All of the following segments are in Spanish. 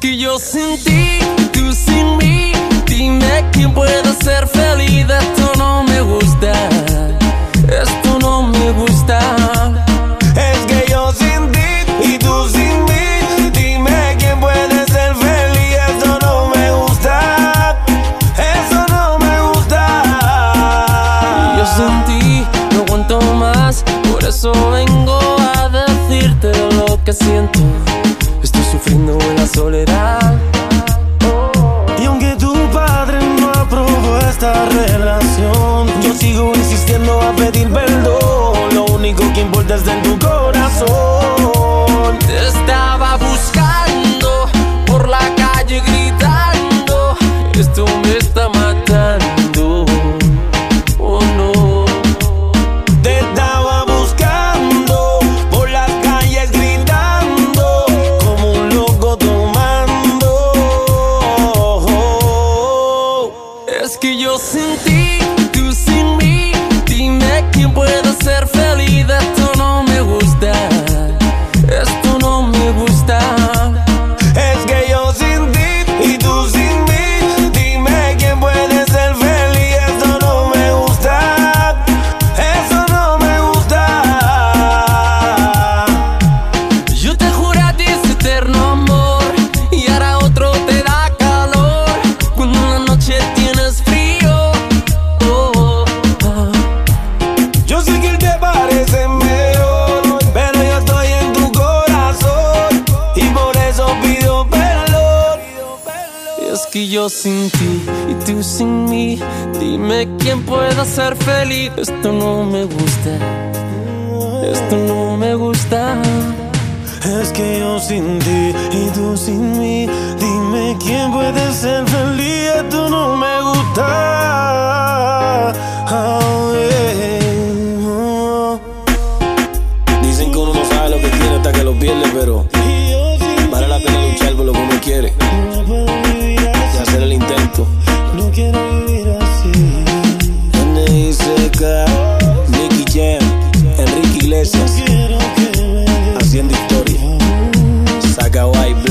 Que yo sin ti, tú sin mí. Dime quién puede ser feliz. Esto no me gusta. Esto no me gusta. Es que yo sin ti y tú sin mí. Dime quién puede ser feliz. Eso no me gusta. Eso no me gusta. Yo sin ti no aguanto más. Por eso yo sigo insistiendo a pedir perdón. Lo único que importa es en tu corazón. Sin ti, tú sin mí. Dime quién puede ser feliz. Que yo sin ti y tú sin mí, dime quién puede ser feliz. Esto no me gusta, esto no me gusta. Es que yo sin ti y tú sin mí, dime quién puede ser feliz. Esto no me gusta. Oh, yeah. Oh. Dicen que uno no sabe lo que quiere hasta que lo pierde, pero vale la pena luchar por lo que uno quiere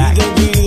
Isaac.